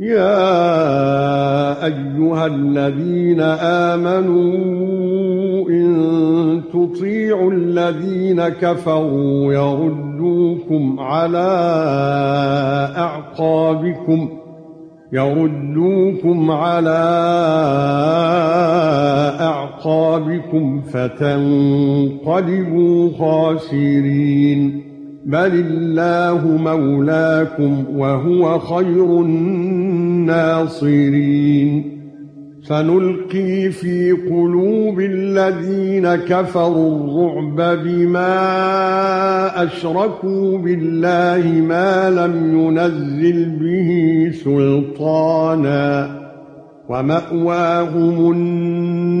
يا أيها الذين آمنوا إن تطيعوا الذين كفروا يردوكم على أعقابكم يردوكم على أعقابكم فتنقلبوا خاسرين بل الله مولاكم وهو خير الناصرين سنلقي في قلوب الذين كفروا الرعب بما اشركوا بالله ما لم ينزل به سلطانا ومأواهم النار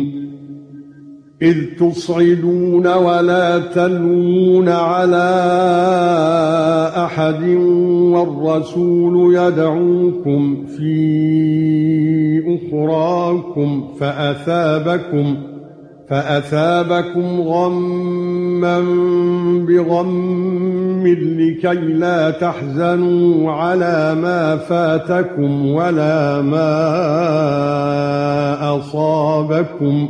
إذ تصعدون ولا تلوون على أحد والرسول يدعوكم في أخراكم فأثابكم فأثابكم غما بغم لكي لا تحزنوا على ما فاتكم ولا ما أصابكم